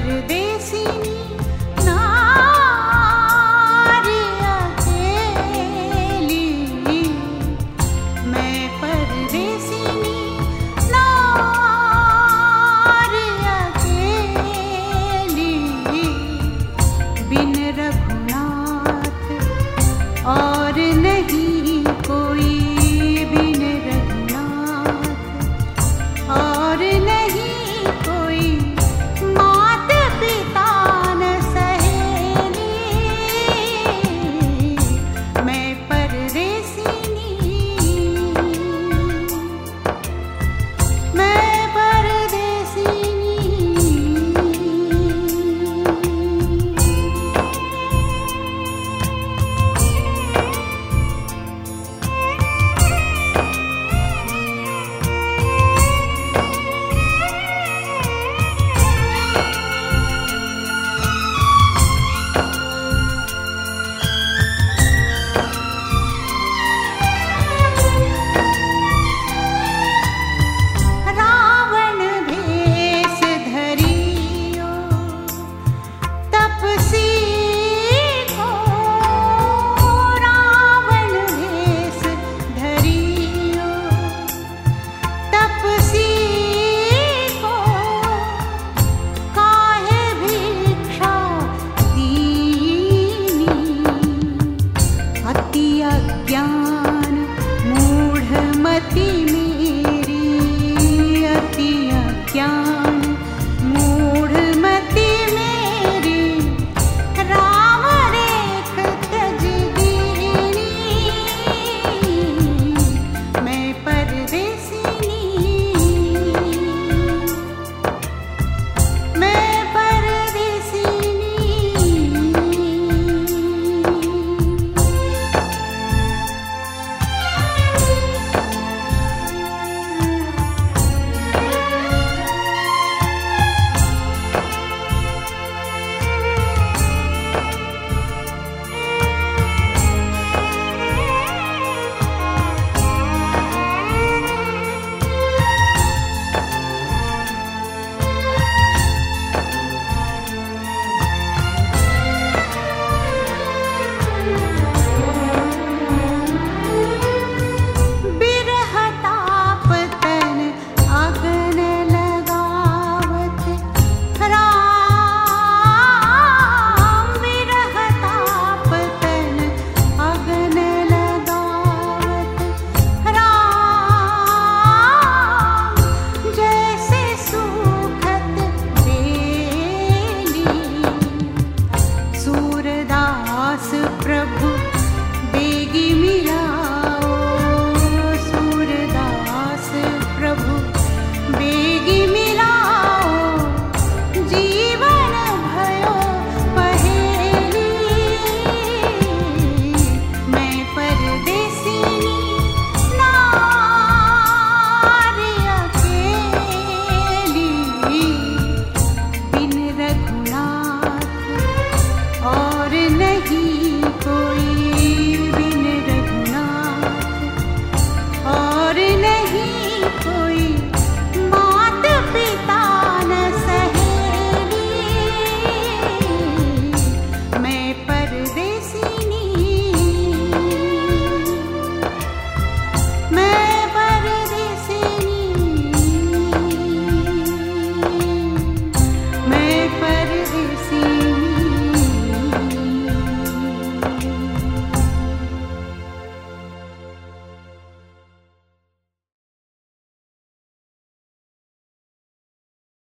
कर दे